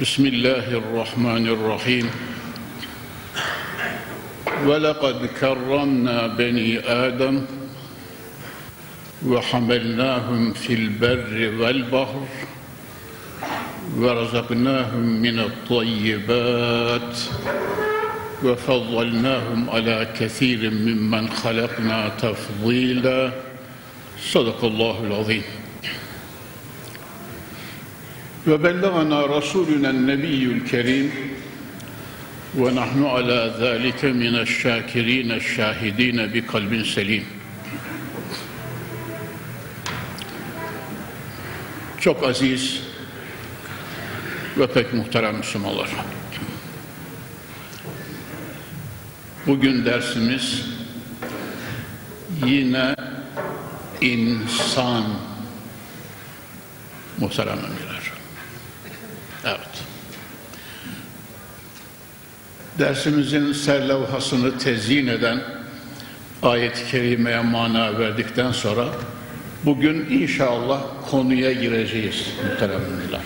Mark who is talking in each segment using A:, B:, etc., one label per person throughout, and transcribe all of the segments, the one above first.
A: بسم الله الرحمن الرحيم. ولقد كرمنا بني آدم وحملناهم في البر والبحر ورزقناهم من الطيبات وفضلناهم على كثير ممن خلقنا تفضيلا. صدق الله العظيم. Ve bellagana Rasulünen Nebiyyül Kerim ve nahnu ala zalike mineşşâkirîne şâhidîne bi kalbin selim. Çok aziz ve pek muhterem Müslümanlar. Bugün dersimiz yine insan muhterem emirler. Evet. Dersimizin serlevhasını tezyin eden ayet-i kerimeye mana verdikten sonra bugün inşallah konuya gireceğiz muhteremler.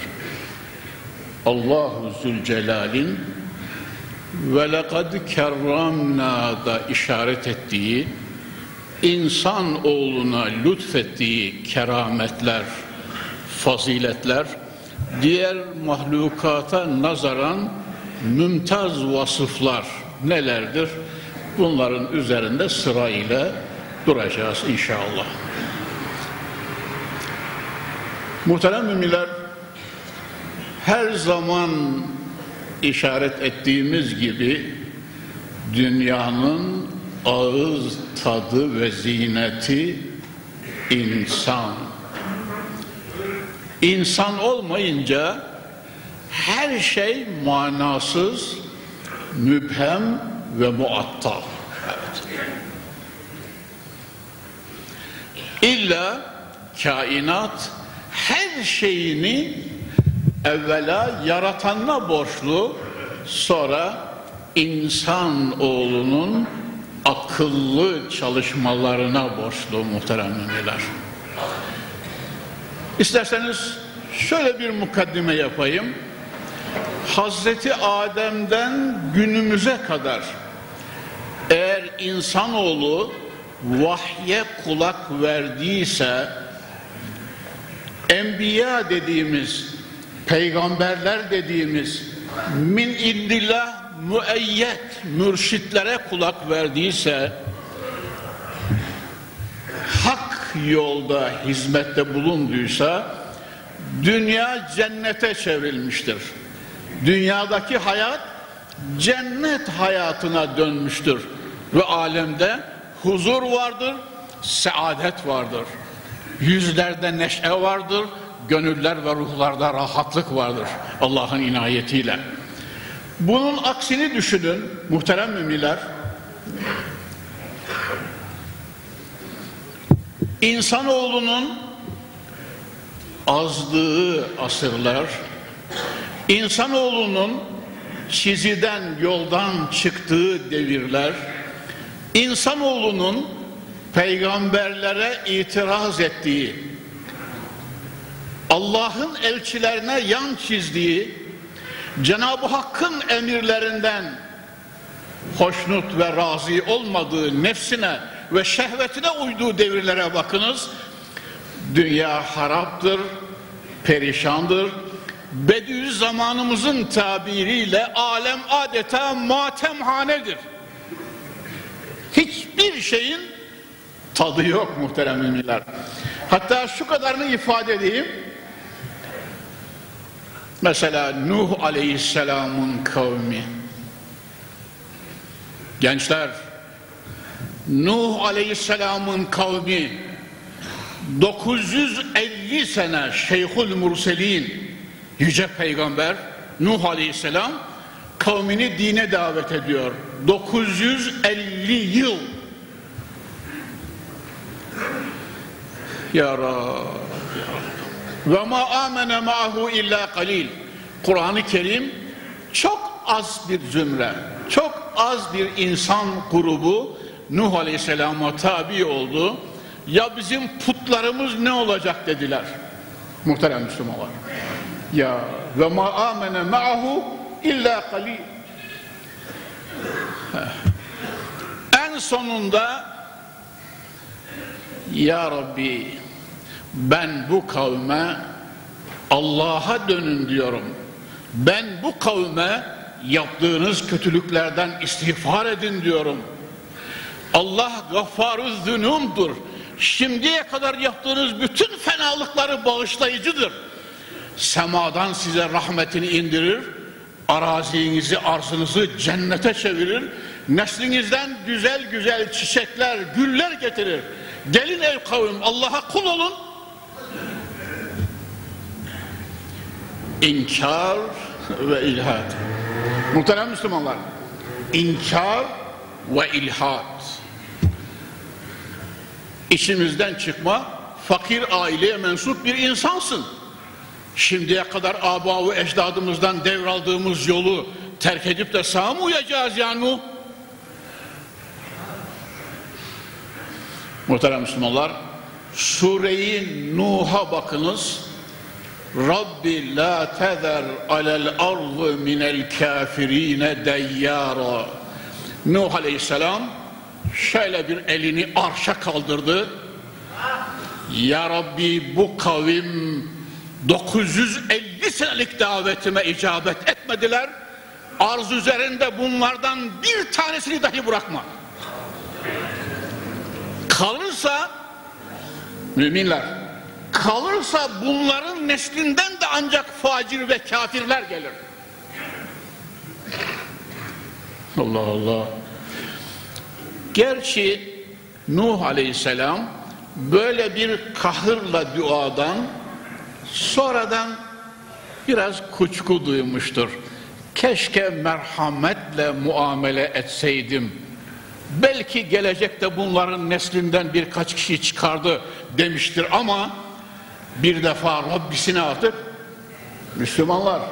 A: Allahu Zülcelal'in ve lekad kerramna da işaret ettiği insan oğluna lütfettiği kerametler, faziletler diğer mahlukata nazaran mümtaz vasıflar nelerdir? Bunların üzerinde sırayla duracağız inşallah. Muhterem müminler, her zaman işaret ettiğimiz gibi dünyanın ağız tadı ve zineti insan. İnsan olmayınca her şey manasız, mübhem ve muattal. Evet. İlla kainat her şeyini evvela yaratanına borçlu, sonra insan oğlunun akıllı çalışmalarına borçlu muhterem. İsterseniz şöyle bir mukaddime yapayım. Hazreti Adem'den günümüze kadar eğer insanoğlu vahye kulak verdiyse enbiya dediğimiz peygamberler dediğimiz min indillah müeyyet mürşitlere kulak verdiyse hak yolda hizmette bulunduysa dünya cennete çevrilmiştir. Dünyadaki hayat cennet hayatına dönmüştür ve alemde huzur vardır, saadet vardır. Yüzlerde neşe vardır, gönüller ve ruhlarda rahatlık vardır Allah'ın inayetiyle. Bunun aksini düşünün muhterem müminler. İnsanoğlunun azdığı asırlar, insanoğlunun çiziden, yoldan çıktığı devirler, insanoğlunun peygamberlere itiraz ettiği, Allah'ın elçilerine yan çizdiği, Cenab-ı Hakk'ın emirlerinden hoşnut ve razı olmadığı nefsine ve şehvetine uyduğu devirlere bakınız. Dünya haraptır, perişandır. Bediüzzamanımızın tabiriyle alem adeta matemhanedir. Hiçbir şeyin tadı yok muhterem müminler. Hatta şu kadarını ifade edeyim. Mesela Nuh Aleyhisselam'ın kavmi. Gençler, Nuh Aleyhisselam'ın kavmi 950 sene Şeyhül Murselin Yüce Peygamber Nuh Aleyhisselam kavmini dine davet ediyor. 950 yıl. Ya Rab. Ve ma amene ma'hu illa kalil. Kur'an-ı Kerim çok az bir zümre, çok az bir insan grubu Nuh Aleyhisselam'a tabi oldu. Ya bizim putlarımız ne olacak dediler. Muhterem Müslümanlar. Ya ve ma amene ma'hu illa kalil. En sonunda Ya Rabbi ben bu kavme Allah'a dönün diyorum. Ben bu kavme yaptığınız kötülüklerden istiğfar edin diyorum. Allah gaffarü zünumdur. Şimdiye kadar yaptığınız bütün fenalıkları bağışlayıcıdır. Semadan size rahmetini indirir, arazinizi, arzınızı cennete çevirir, neslinizden güzel güzel çiçekler, güller getirir. Gelin ey kavim Allah'a kul olun. İnkar ve ilhat. Muhterem Müslümanlar, inkar ve ilhat. İçimizden çıkma, fakir aileye mensup bir insansın. Şimdiye kadar aba ve ecdadımızdan devraldığımız yolu terk edip de sağa mı uyacağız yani? Muhterem Müslümanlar, Sure-i Nuh'a bakınız. Rabbi la tezer alel ardı minel kafirine deyyara. Nuh Aleyhisselam şöyle bir elini arşa kaldırdı. Ya Rabbi bu kavim 950 senelik davetime icabet etmediler. Arz üzerinde bunlardan bir tanesini dahi bırakma. Kalırsa müminler kalırsa bunların neslinden de ancak facir ve kafirler gelir. Allah Allah. Gerçi Nuh Aleyhisselam böyle bir kahırla duadan sonradan biraz kuşku duymuştur. Keşke merhametle muamele etseydim. Belki gelecekte bunların neslinden birkaç kişi çıkardı demiştir ama bir defa Rabbisine artık Müslümanlar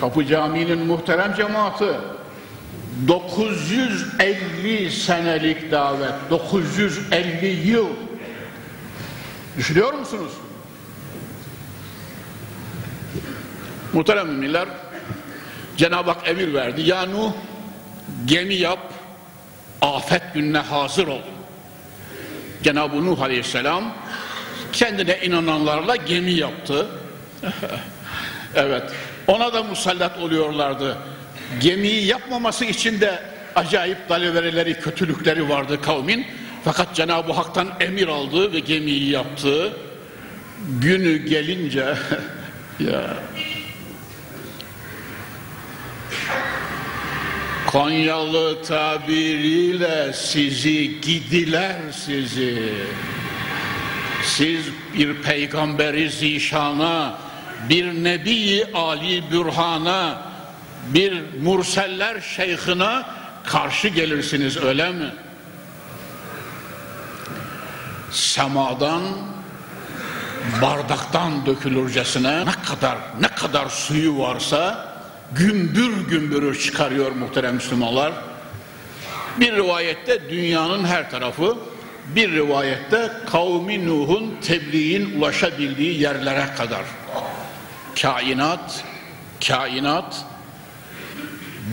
A: Kapı Camii'nin muhterem cemaati 950 senelik davet 950 yıl. Düşünüyor musunuz? Muhterem müminler Cenab-ı Hak emir verdi. Ya Nuh gemi yap afet gününe hazır ol. Cenab-ı Nuh Aleyhisselam kendine inananlarla gemi yaptı. Evet ona da musallat oluyorlardı. Gemiyi yapmaması için de acayip dalivereleri kötülükleri vardı kavmin. Fakat Cenab-ı Hak'tan emir aldı ve gemiyi yaptı. Günü gelince ya. Konyalı tabiriyle sizi gidiler sizi. Siz bir peygamberi zişana, bir nebi ali bürhana, bir murseller şeyhine karşı gelirsiniz öyle mi? Semadan bardaktan dökülürcesine ne kadar ne kadar suyu varsa gümbür gümbürü çıkarıyor muhterem Müslümanlar. Bir rivayette dünyanın her tarafı, bir rivayette kavmi Nuh'un tebliğin ulaşabildiği yerlere kadar. Kainat, kainat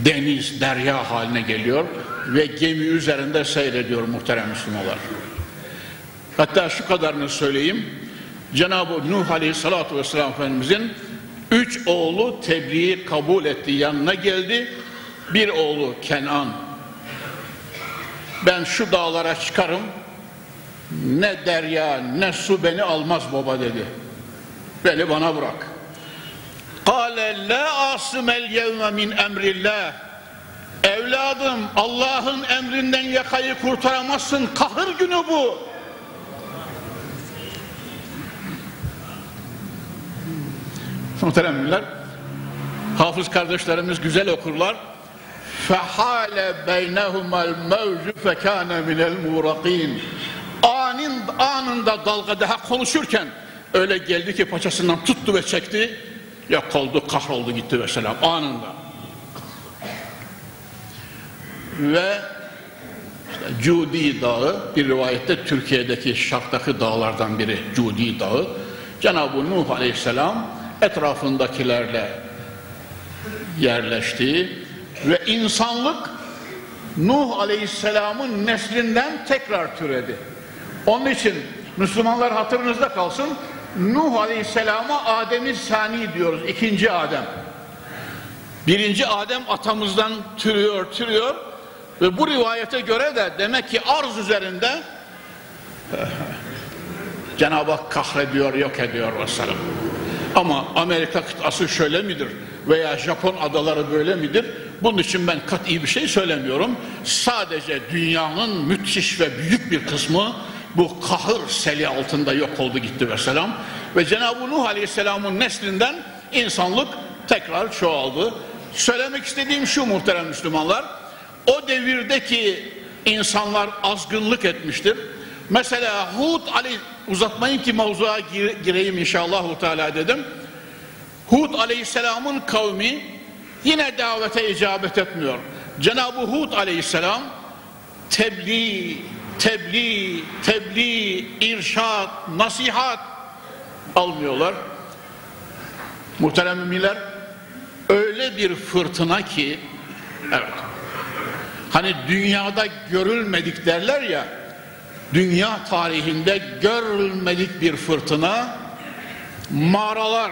A: deniz, derya haline geliyor ve gemi üzerinde seyrediyor muhterem Müslümanlar. Hatta şu kadarını söyleyeyim. Cenab-ı Nuh Aleyhisselatü Vesselam Efendimizin Üç oğlu tebliği kabul etti, yanına geldi. Bir oğlu Kenan. Ben şu dağlara çıkarım, ne derya ne su beni almaz baba dedi. Beni bana bırak. Kale la asimel yevme min emrillah. Evladım Allah'ın emrinden yakayı kurtaramazsın. Kahır günü bu. Muhteremler, hafız kardeşlerimiz güzel okurlar. Fehale beynehumel mevzu fekâne minel murakîn. Anin, anında dalga daha konuşurken öyle geldi ki paçasından tuttu ve çekti Yok oldu, kahroldu gitti mesela anında. Ve işte Cudi Dağı bir rivayette Türkiye'deki şarttaki dağlardan biri Cudi Dağı. Cenab-ı Nuh Aleyhisselam etrafındakilerle yerleşti ve insanlık Nuh Aleyhisselam'ın neslinden tekrar türedi. Onun için Müslümanlar hatırınızda kalsın Nuh Aleyhisselam'a Adem-i Sani diyoruz. ikinci Adem. Birinci Adem atamızdan türüyor, türüyor. Ve bu rivayete göre de demek ki arz üzerinde Cenab-ı Hak kahrediyor, yok ediyor mesela. Ama Amerika kıtası şöyle midir? Veya Japon adaları böyle midir? Bunun için ben kat'i bir şey söylemiyorum. Sadece dünyanın müthiş ve büyük bir kısmı bu kahır seli altında yok oldu gitti ve selam. Ve Cenab-ı Nuh Aleyhisselam'ın neslinden insanlık tekrar çoğaldı. Söylemek istediğim şu muhterem Müslümanlar, o devirdeki insanlar azgınlık etmiştir. Mesela Hud Ali uzatmayın ki mavzuğa gireyim inşallah Teala dedim. Hud Aleyhisselam'ın kavmi yine davete icabet etmiyor. Cenab-ı Hud Aleyhisselam tebliğ, tebliğ, tebliğ, irşat, nasihat almıyorlar. Muhterem müminler öyle bir fırtına ki evet hani dünyada görülmedik derler ya dünya tarihinde görülmedik bir fırtına mağaralar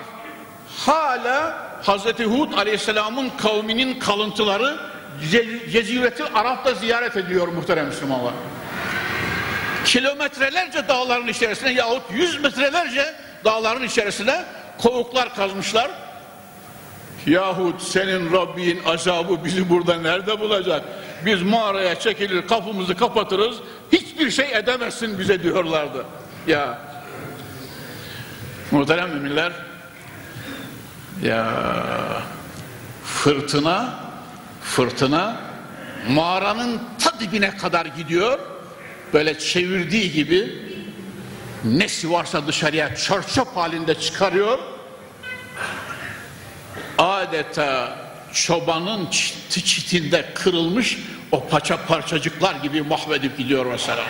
A: hala Hazreti Hud Aleyhisselam'ın kavminin kalıntıları Ceziretil Arap'ta ziyaret ediyor muhterem Müslümanlar. Kilometrelerce dağların içerisine yahut yüz metrelerce dağların içerisine kovuklar kazmışlar. Yahut senin Rabbin azabı bizi burada nerede bulacak? Biz mağaraya çekilir kapımızı kapatırız hiçbir şey edemezsin bize diyorlardı. Ya muhterem müminler ya fırtına fırtına mağaranın ta dibine kadar gidiyor böyle çevirdiği gibi nesi varsa dışarıya çarçap halinde çıkarıyor adeta çobanın çiti çitinde kırılmış o paça parçacıklar gibi mahvedip gidiyor mesela.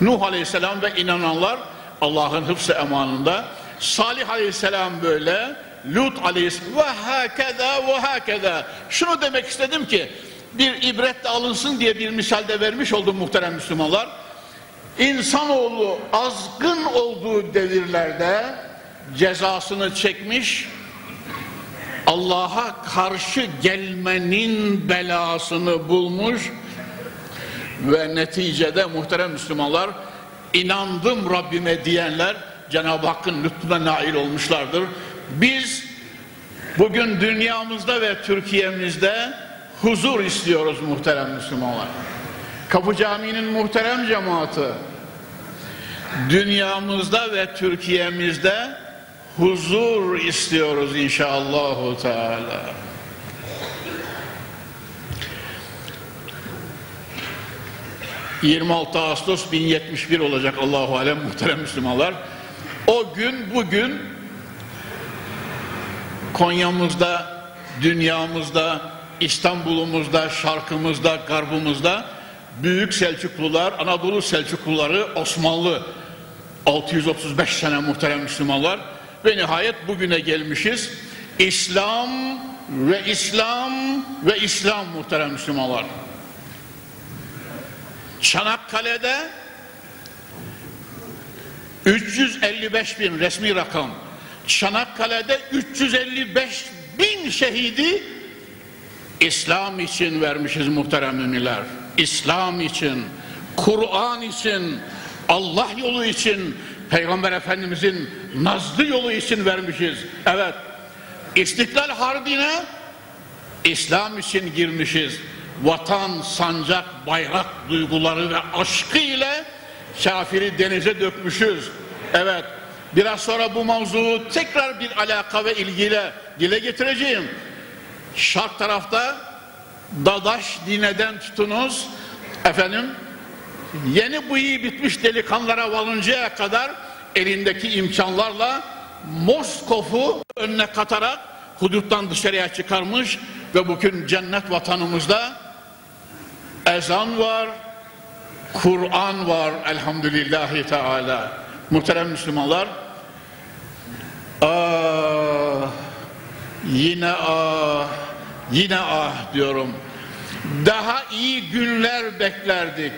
A: Nuh Aleyhisselam ve inananlar Allah'ın hıfzı emanında. Salih Aleyhisselam böyle, Lut Aleyhisselam ve hakeza ve hakeza. Şunu demek istedim ki bir ibret de alınsın diye bir misalde vermiş oldum muhterem Müslümanlar. İnsanoğlu azgın olduğu devirlerde cezasını çekmiş, Allah'a karşı gelmenin belasını bulmuş ve neticede muhterem Müslümanlar inandım Rabbime diyenler Cenab-ı Hakk'ın lütfuna nail olmuşlardır. Biz bugün dünyamızda ve Türkiye'mizde huzur istiyoruz muhterem Müslümanlar. Kapı Camii'nin muhterem cemaati dünyamızda ve Türkiye'mizde huzur istiyoruz inşallah Teala. ...26 Ağustos 1071 olacak Allahu Alem muhterem Müslümanlar. O gün bugün Konya'mızda, dünyamızda, İstanbul'umuzda, şarkımızda, garbımızda büyük Selçuklular, Anadolu Selçukluları, Osmanlı 635 sene muhterem Müslümanlar ve nihayet bugüne gelmişiz. İslam ve İslam ve İslam muhterem Müslümanlar. Çanakkale'de 355 bin resmi rakam. Çanakkale'de 355 bin şehidi İslam için vermişiz muhterem müminler. İslam için, Kur'an için, Allah yolu için, Peygamber Efendimizin nazlı yolu için vermişiz. Evet. İstiklal Harbi'ne İslam için girmişiz. Vatan, sancak, bayrak duyguları ve aşkı ile kafiri denize dökmüşüz. Evet. Biraz sonra bu mavzuu tekrar bir alaka ve ilgiyle dile getireceğim. Şark tarafta Dadaş dineden tutunuz efendim yeni bıyığı bitmiş delikanlılara varıncaya kadar elindeki imkanlarla Moskov'u önüne katarak huduttan dışarıya çıkarmış ve bugün cennet vatanımızda ezan var, Kur'an var elhamdülillahi teala. Muhterem Müslümanlar, ah, yine ah, yine ah diyorum. Daha iyi günler beklerdik.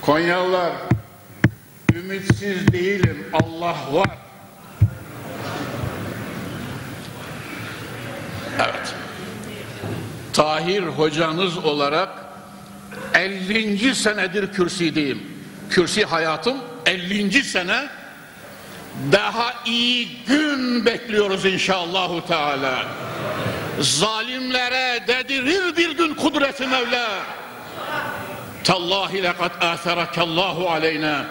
A: Konyalılar, ümitsiz değilim, Allah var. Evet. Tahir hocanız olarak 50. senedir kürsideyim. Kürsi hayatım 50. sene daha iyi gün bekliyoruz inşallahu teala. Zalimlere dedirir bir gün kudreti Mevla. Tallahi lekad atherakallahu aleyna.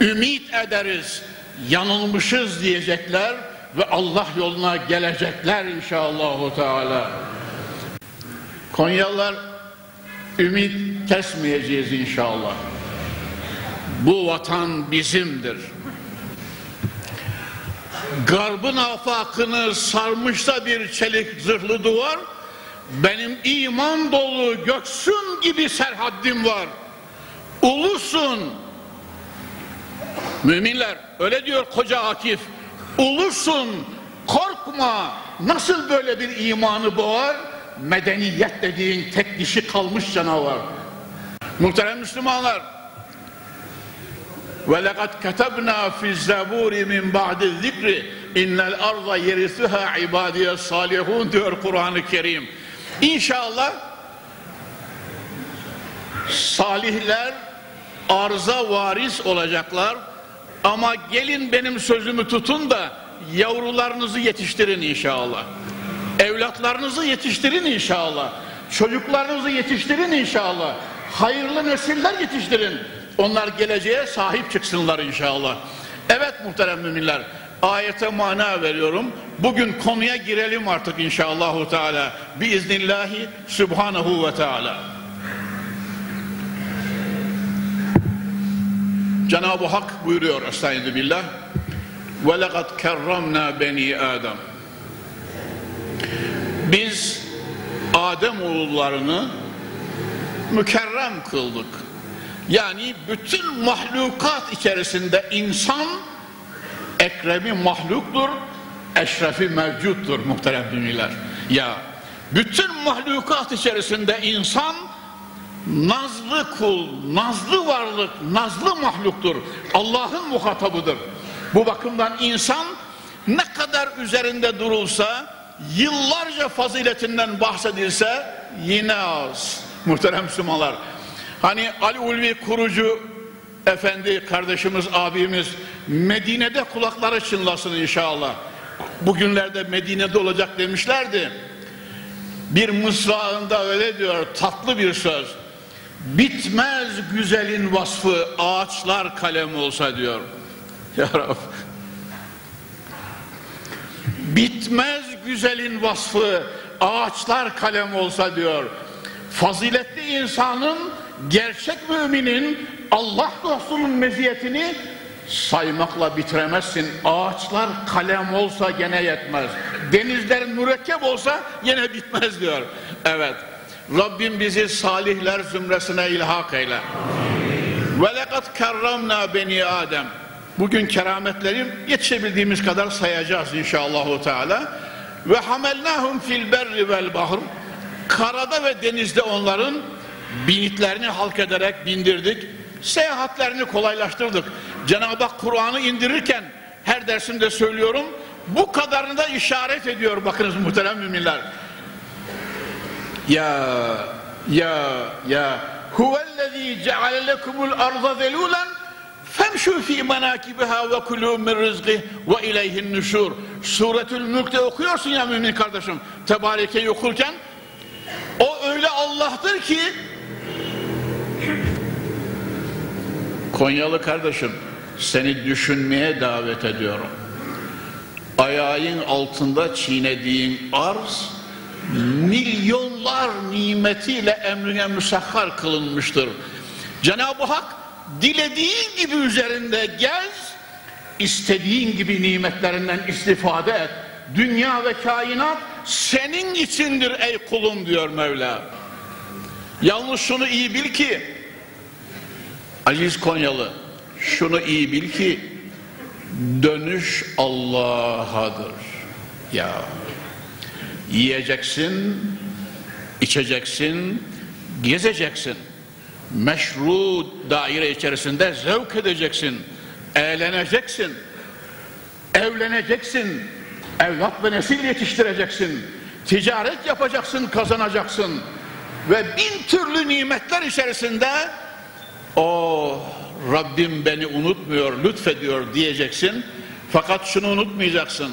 A: Ümit ederiz. Yanılmışız diyecekler ve Allah yoluna gelecekler inşallahu teala. Konyalılar ümit kesmeyeceğiz inşallah. Bu vatan bizimdir. Garbın afakını sarmışsa bir çelik zırhlı duvar, benim iman dolu göksün gibi serhaddim var. Ulusun. Müminler öyle diyor koca Akif. Ulusun, korkma. Nasıl böyle bir imanı boğar? Medeniyet dediğin tek dişi kalmış canavar. Muhterem Müslümanlar, ve lekad ketebna fi zaburi min ba'di zikri innel arda yerisuha ibadiye salihun diyor Kur'an-ı Kerim. İnşallah salihler arza varis olacaklar ama gelin benim sözümü tutun da yavrularınızı yetiştirin inşallah. Evlatlarınızı yetiştirin inşallah. Çocuklarınızı yetiştirin inşallah. Hayırlı nesiller yetiştirin. Onlar geleceğe sahip çıksınlar inşallah. Evet muhterem müminler, ayete mana veriyorum. Bugün konuya girelim artık inşallahu teala. Biiznillahi subhanahu ve teala. Cenab-ı Hak buyuruyor Estaizu billah. Ve lekad kerramna beni Adem. Biz Adem oğullarını mükerrem kıldık. Yani bütün mahlukat içerisinde insan ekremi mahluktur, eşrefi mevcuttur muhterem dünyalar. Ya bütün mahlukat içerisinde insan nazlı kul, nazlı varlık, nazlı mahluktur. Allah'ın muhatabıdır. Bu bakımdan insan ne kadar üzerinde durulsa, yıllarca faziletinden bahsedilse yine az. Muhterem Müslümanlar. Hani Ali Ulvi kurucu efendi kardeşimiz abimiz Medine'de kulakları çınlasın inşallah. Bugünlerde Medine'de olacak demişlerdi. Bir mısrağında öyle diyor tatlı bir söz. Bitmez güzelin vasfı ağaçlar kalem olsa diyor. Ya Rab. Bitmez güzelin vasfı ağaçlar kalem olsa diyor. Faziletli insanın gerçek müminin Allah dostunun meziyetini saymakla bitiremezsin. Ağaçlar kalem olsa gene yetmez. Denizler mürekkep olsa yine bitmez diyor. Evet. Rabbim bizi salihler zümresine ilhak eyle. Ve lekad kerramna beni Adem. Bugün kerametleri yetişebildiğimiz kadar sayacağız inşallah Teala. Ve hamelnahum fil berri vel bahr. Karada ve denizde onların binitlerini halk ederek bindirdik. Seyahatlerini kolaylaştırdık. Cenab-ı Hak Kur'an'ı indirirken her dersimde söylüyorum bu kadarını da işaret ediyor bakınız muhterem müminler. Ya ya ya huvellezî ceale lekumul arza zelûlen femşû fî menâkibiha ve kulû min rızgih ve ileyhin nüşûr. Suretül Mülk'te okuyorsun ya mümin kardeşim. Tebareke'yi okurken o öyle Allah'tır ki Konyalı kardeşim seni düşünmeye davet ediyorum. ayağın altında çiğnediğin arz milyonlar nimetiyle emrine müsahhar kılınmıştır. Cenab-ı Hak dilediğin gibi üzerinde gez, istediğin gibi nimetlerinden istifade et. Dünya ve kainat senin içindir ey kulum diyor Mevla. Yalnız şunu iyi bil ki Aziz Konyalı şunu iyi bil ki dönüş Allah'adır. Ya yiyeceksin, içeceksin, gezeceksin. Meşru daire içerisinde zevk edeceksin, eğleneceksin, evleneceksin, evlat ve nesil yetiştireceksin, ticaret yapacaksın, kazanacaksın ve bin türlü nimetler içerisinde o Rabbim beni unutmuyor, lütfediyor diyeceksin. Fakat şunu unutmayacaksın.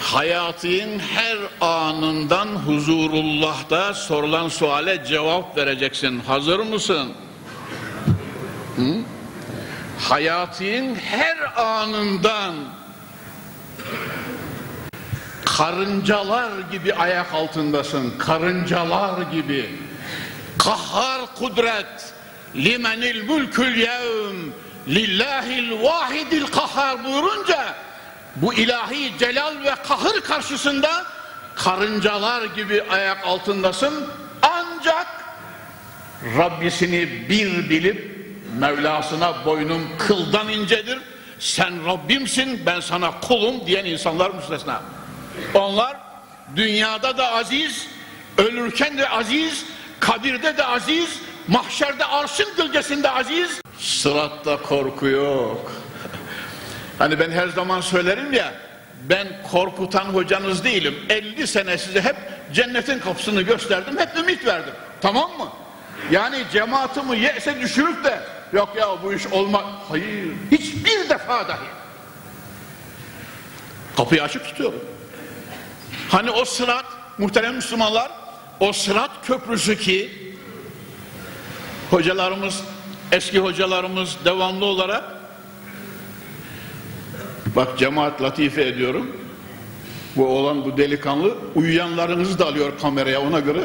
A: Hayatın her anından huzurullah'ta sorulan suale cevap vereceksin. Hazır mısın? Hı? Hayatın her anından karıncalar gibi ayak altındasın. Karıncalar gibi. Kahhar kudret. Limenil mülkül yevm. Lillahil vahidil kahhar buyurunca bu ilahi celal ve kahır karşısında karıncalar gibi ayak altındasın. Ancak Rabbisini bir bilip Mevlasına boynum kıldan incedir. Sen Rabbimsin ben sana kulum diyen insanlar müstesna. Onlar dünyada da aziz, ölürken de aziz, kabirde de aziz, mahşerde arşın gölgesinde aziz. Sıratta korku yok. Hani ben her zaman söylerim ya, ben korkutan hocanız değilim. 50 sene size hep cennetin kapısını gösterdim, hep ümit verdim. Tamam mı? Yani cemaatimi yese düşürüp de yok ya bu iş olmaz. Hayır, hiçbir defa dahi. Kapıyı açık tutuyorum. Hani o sırat, muhterem Müslümanlar, o sırat köprüsü ki hocalarımız, eski hocalarımız devamlı olarak bak cemaat latife ediyorum. Bu oğlan, bu delikanlı uyuyanlarınızı da alıyor kameraya ona göre.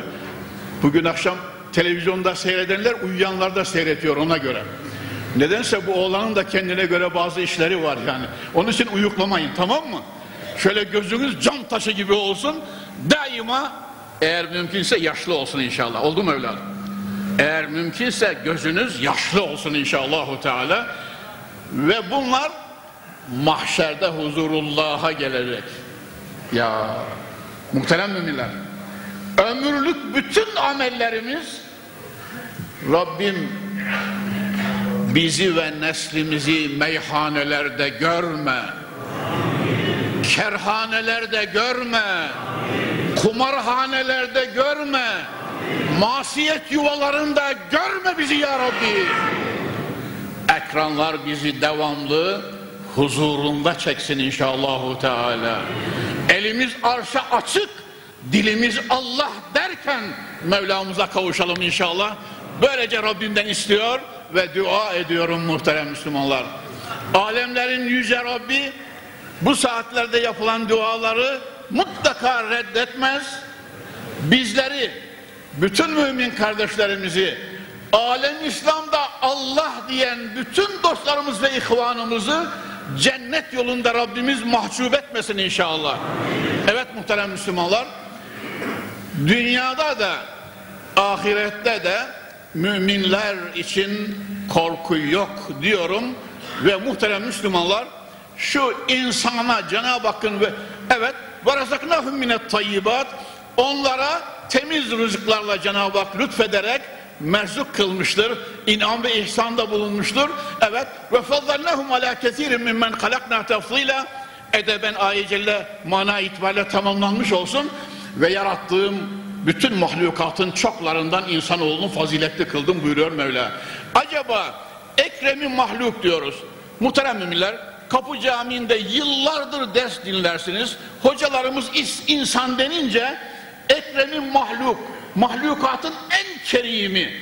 A: Bugün akşam televizyonda seyredenler uyuyanlar da seyretiyor ona göre. Nedense bu oğlanın da kendine göre bazı işleri var yani. Onun için uyuklamayın tamam mı? Şöyle gözünüz cam taşı gibi olsun. Daima eğer mümkünse yaşlı olsun inşallah. Oldu mu evladım? Eğer mümkünse gözünüz yaşlı olsun inşallahu teala. Ve bunlar mahşerde huzurullah'a gelecek. Ya muhterem müminler. Ömürlük bütün amellerimiz Rabbim bizi ve neslimizi meyhanelerde görme kerhanelerde görme, kumarhanelerde görme, masiyet yuvalarında görme bizi ya Rabbi. Ekranlar bizi devamlı huzurunda çeksin inşallahu teala. Elimiz arşa açık, dilimiz Allah derken Mevlamıza kavuşalım inşallah. Böylece Rabbimden istiyor ve dua ediyorum muhterem Müslümanlar. Alemlerin yüce Rabbi bu saatlerde yapılan duaları mutlaka reddetmez. Bizleri, bütün mümin kardeşlerimizi, alem İslam'da Allah diyen bütün dostlarımız ve ihvanımızı cennet yolunda Rabbimiz mahcup etmesin inşallah. Evet muhterem Müslümanlar, dünyada da ahirette de müminler için korku yok diyorum ve muhterem Müslümanlar şu insana Cenab-ı Hakk'ın ve evet varazaknahum minet tayyibat onlara temiz rızıklarla Cenab-ı Hak lütfederek merzuk kılmıştır. İnam ve ihsanda bulunmuştur. Evet ve faddalnahum ala kesirin mimmen halakna tafsila edeben ayet mana itibariyle tamamlanmış olsun ve yarattığım bütün mahlukatın çoklarından insanoğlunu faziletli kıldım buyuruyor Mevla. Acaba Ekrem'i mahluk diyoruz. Muhterem müminler Kapı Camii'nde yıllardır ders dinlersiniz. Hocalarımız insan denince Ekrem'in mahluk, mahlukatın en kerimi,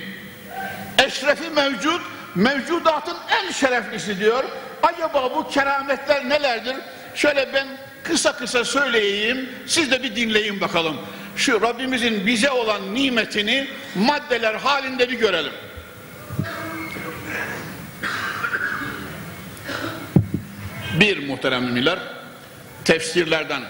A: eşrefi mevcut, mevcudatın en şereflisi diyor. Acaba bu kerametler nelerdir? Şöyle ben kısa kısa söyleyeyim, siz de bir dinleyin bakalım. Şu Rabbimizin bize olan nimetini maddeler halinde bir görelim. Bir muhterem müminler, tefsirlerden,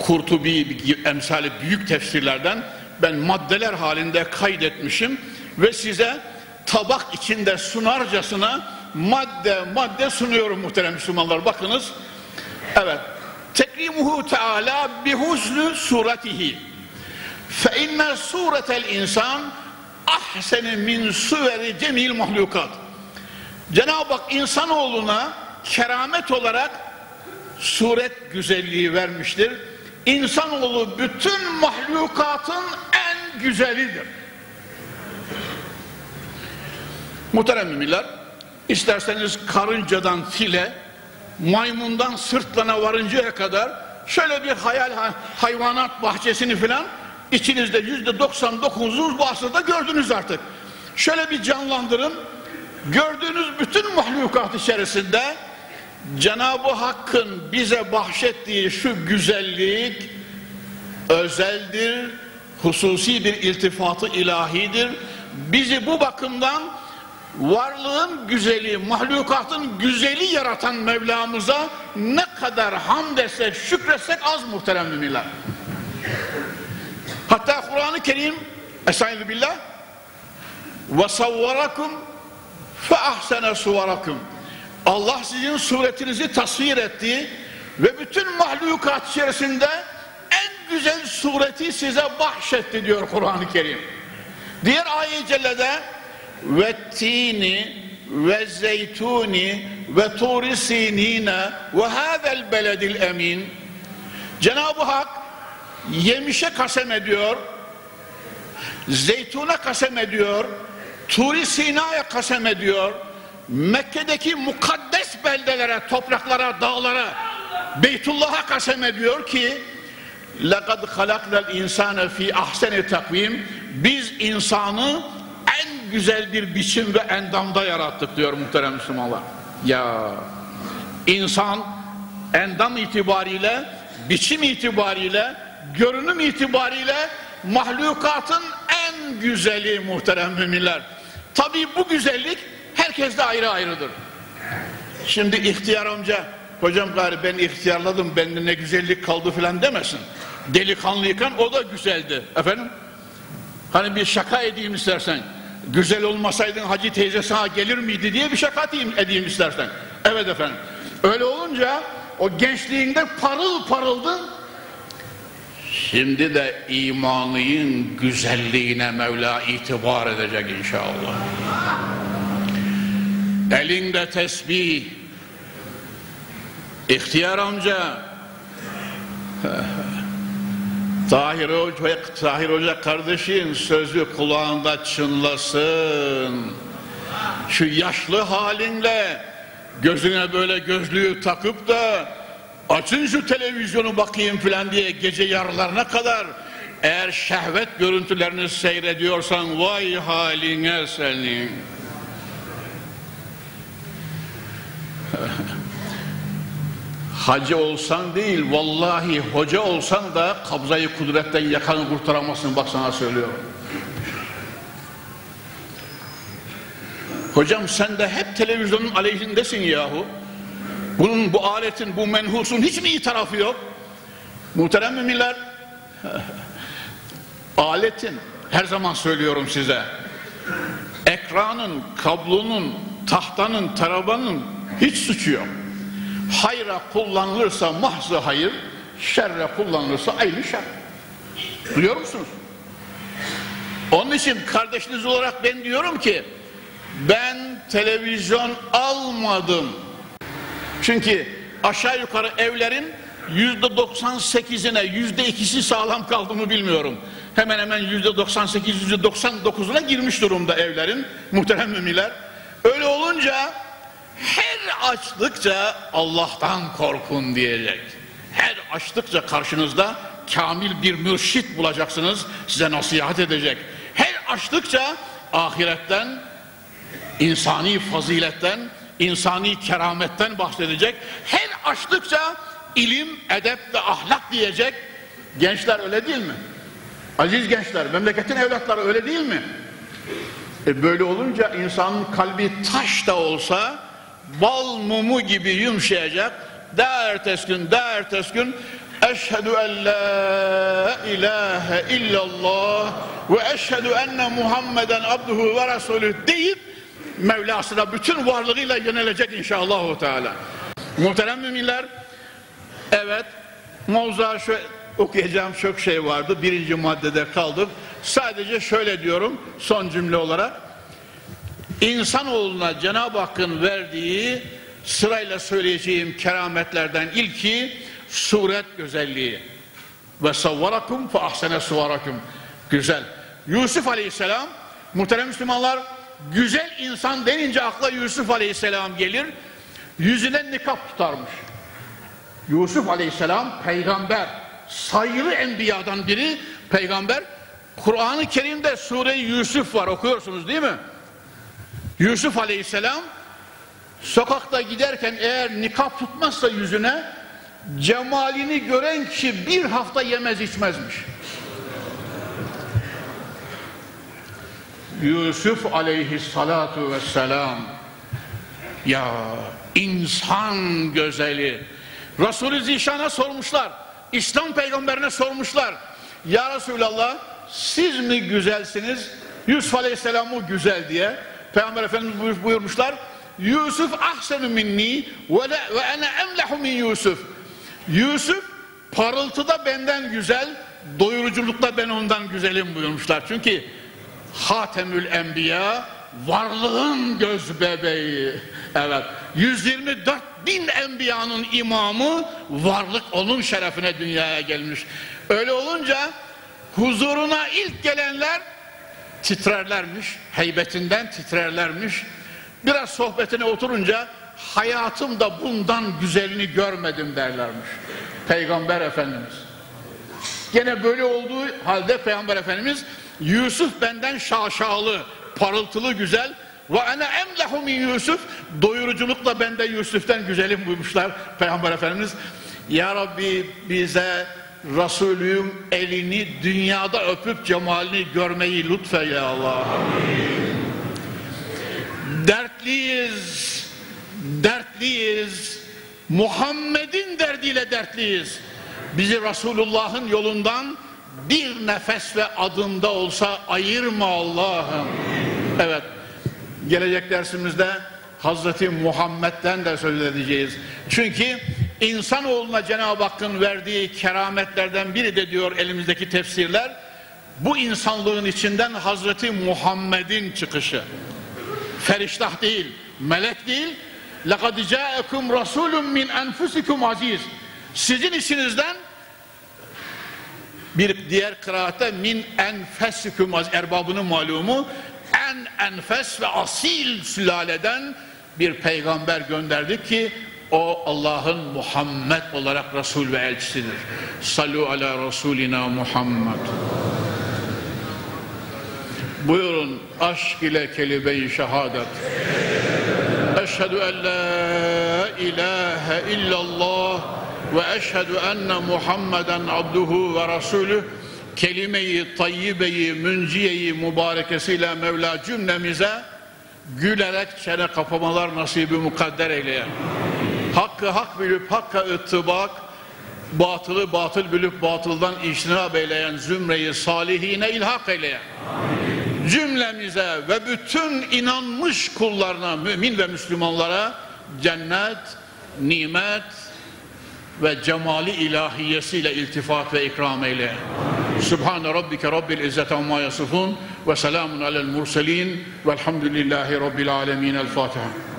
A: Kurtubi emsali büyük tefsirlerden ben maddeler halinde kaydetmişim ve size tabak içinde sunarcasına madde madde sunuyorum muhterem Müslümanlar. Bakınız. Evet. Tekrimuhu Teala bihuzlü suratihi. Fe inne suretel insan ahsene min suveri cemil mahlukat. Cenab-ı Hak insanoğluna keramet olarak suret güzelliği vermiştir. İnsanoğlu bütün mahlukatın en güzelidir. Muhterem müminler, isterseniz karıncadan file, maymundan sırtlana varıncaya kadar şöyle bir hayal hayvanat bahçesini filan içinizde yüzde 99'unuz bu asırda gördünüz artık. Şöyle bir canlandırın. Gördüğünüz bütün mahlukat içerisinde Cenab-ı Hakk'ın bize bahşettiği şu güzellik özeldir, hususi bir iltifatı ilahidir. Bizi bu bakımdan varlığın güzeli, mahlukatın güzeli yaratan Mevlamıza ne kadar hamd etsek, şükretsek az muhterem müminler. Hatta Kur'an-ı Kerim Estaizu billah ve savvarakum fe ahsene suvarakum Allah sizin suretinizi tasvir etti ve bütün mahlukat içerisinde en güzel sureti size bahşetti diyor Kur'an-ı Kerim. Diğer ayet-i cellede ve tini ve zeytuni ve turi sinine ve hazel beledil emin Cenab-ı Hak yemişe kasem ediyor zeytuna kasem ediyor Turi Sina'ya kasem ediyor Mekke'deki mukaddes beldelere, topraklara, dağlara, Beytullah'a kasem ediyor ki لَقَدْ خَلَقْنَا الْاِنْسَانَ ف۪ي ahseni takvim Biz insanı en güzel bir biçim ve endamda yarattık diyor muhterem Müslümanlar. Ya insan endam itibariyle, biçim itibariyle, görünüm itibariyle mahlukatın en güzeli muhterem müminler. Tabii bu güzellik Herkes de ayrı ayrıdır. Şimdi ihtiyar amca, hocam gari ben ihtiyarladım, bende ne güzellik kaldı filan demesin. Delikanlıyken o da güzeldi. Efendim? Hani bir şaka edeyim istersen. Güzel olmasaydın hacı teyze sana gelir miydi diye bir şaka edeyim, edeyim istersen. Evet efendim. Öyle olunca o gençliğinde parıl parıldın. Şimdi de imanının güzelliğine Mevla itibar edecek inşallah elinde tesbih. İhtiyar amca. Tahir Hoca, Tahir Hoca kardeşin sözü kulağında çınlasın. Şu yaşlı halinle gözüne böyle gözlüğü takıp da açın şu televizyonu bakayım filan diye gece yarılarına kadar eğer şehvet görüntülerini seyrediyorsan vay haline senin Hacı olsan değil, vallahi hoca olsan da kabzayı kudretten yakanı kurtaramazsın bak sana söylüyorum. Hocam sen de hep televizyonun aleyhindesin yahu. Bunun, bu aletin, bu menhusun hiç mi iyi tarafı yok? Muhterem müminler, aletin, her zaman söylüyorum size, ekranın, kablonun, tahtanın, tarabanın hiç suçu yok. Hayra kullanılırsa mahzı hayır, şerre kullanılırsa aynı şer. Duyuyor musunuz? Onun için kardeşiniz olarak ben diyorum ki ben televizyon almadım. Çünkü aşağı yukarı evlerin yüzde 98'ine yüzde ikisi sağlam kaldı mı bilmiyorum. Hemen hemen yüzde 98 yüzde 99'una girmiş durumda evlerin muhterem mümiler. Öyle olunca her açtıkça Allah'tan korkun diyecek. Her açtıkça karşınızda kamil bir mürşit bulacaksınız. Size nasihat edecek. Her açtıkça ahiretten, insani faziletten, insani kerametten bahsedecek. Her açtıkça ilim, edep ve ahlak diyecek gençler öyle değil mi? Aziz gençler, memleketin evlatları öyle değil mi? E böyle olunca insanın kalbi taş da olsa bal mumu gibi yumuşayacak. Daha ertesi gün, daha ertesi gün Eşhedü en la ilahe illallah ve eşhedü enne Muhammeden abduhu ve resulü deyip Mevlasına bütün varlığıyla yönelecek inşallah. Teala. Muhterem müminler, evet, mevzuğa şu okuyacağım çok şey vardı. Birinci maddede kaldık. Sadece şöyle diyorum son cümle olarak. İnsanoğluna Cenab-ı Hakk'ın verdiği sırayla söyleyeceğim kerametlerden ilki suret özelliği. Ve savvarakum fe ahsene suvarakum. Güzel. Yusuf Aleyhisselam muhterem Müslümanlar güzel insan denince akla Yusuf Aleyhisselam gelir. Yüzüne nikap tutarmış. Yusuf Aleyhisselam peygamber. Sayılı enbiyadan biri peygamber. Kur'an-ı Kerim'de Sure-i Yusuf var okuyorsunuz değil mi? Yusuf Aleyhisselam sokakta giderken eğer nikap tutmazsa yüzüne cemalini gören kişi bir hafta yemez içmezmiş. Yusuf aleyhissalatu vesselam ya insan güzeli Resulü Zişan'a sormuşlar İslam peygamberine sormuşlar. Ya Resulallah siz mi güzelsiniz? Yusuf aleyhisselam mı güzel? diye Peygamber Efendimiz buyurmuşlar Yusuf ahsenu minni ve, ve ene emlehu min Yusuf Yusuf parıltıda benden güzel doyuruculukta ben ondan güzelim buyurmuşlar çünkü Hatemül Enbiya varlığın göz bebeği. Evet. 124 bin enbiyanın imamı varlık onun şerefine dünyaya gelmiş. Öyle olunca huzuruna ilk gelenler titrerlermiş. Heybetinden titrerlermiş. Biraz sohbetine oturunca hayatımda bundan güzelini görmedim derlermiş. Peygamber Efendimiz. Gene böyle olduğu halde Peygamber Efendimiz Yusuf benden şaşalı, parıltılı güzel ve ene emlehu min Yusuf doyuruculukla ben de Yusuf'ten güzelim buymuşlar Peygamber Efendimiz. Ya Rabbi bize Resulü'nün elini dünyada öpüp cemalini görmeyi lütfeyle Allah. Dertliyiz, dertliyiz. Muhammed'in derdiyle dertliyiz. Bizi Resulullah'ın yolundan bir nefes ve adımda olsa ayırma Allah'ım. Evet. Gelecek dersimizde Hazreti Muhammed'den de söz edeceğiz. Çünkü insanoğluna Cenab-ı Hakk'ın verdiği kerametlerden biri de diyor elimizdeki tefsirler bu insanlığın içinden Hazreti Muhammed'in çıkışı. Feriştah değil, melek değil. لَقَدْ جَاءَكُمْ رَسُولٌ مِنْ أَنْفُسِكُمْ aziz. Sizin içinizden bir diğer kıraatte min enfesikum az erbabının malumu en enfes ve asil sülaleden bir peygamber gönderdik ki o Allah'ın Muhammed olarak Resul ve elçisidir. Sallu ala Resulina Muhammed. Buyurun aşk ile kelime-i şehadet. Eşhedü en la ilahe illallah ve eşhedü enne Muhammeden abduhu ve rasulü kelime-i tayyibeyi, münciyeyi mübarekesiyle Mevla cümlemize gülerek çene kapamalar nasibi mukadder eyleye. Hakkı hak bilip hakka ıttibak, batılı batıl bilip batıldan iştinab eyleyen zümreyi salihine ilhak eyleye. Cümlemize ve bütün inanmış kullarına, mümin ve Müslümanlara cennet, nimet, ve cemali ilahiyesiyle iltifat ve ikram eyle. Subhane rabbike rabbil izzeti amma yasifun ve selamun alel murselin velhamdülillahi rabbil alemin. El Fatiha.